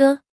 哥。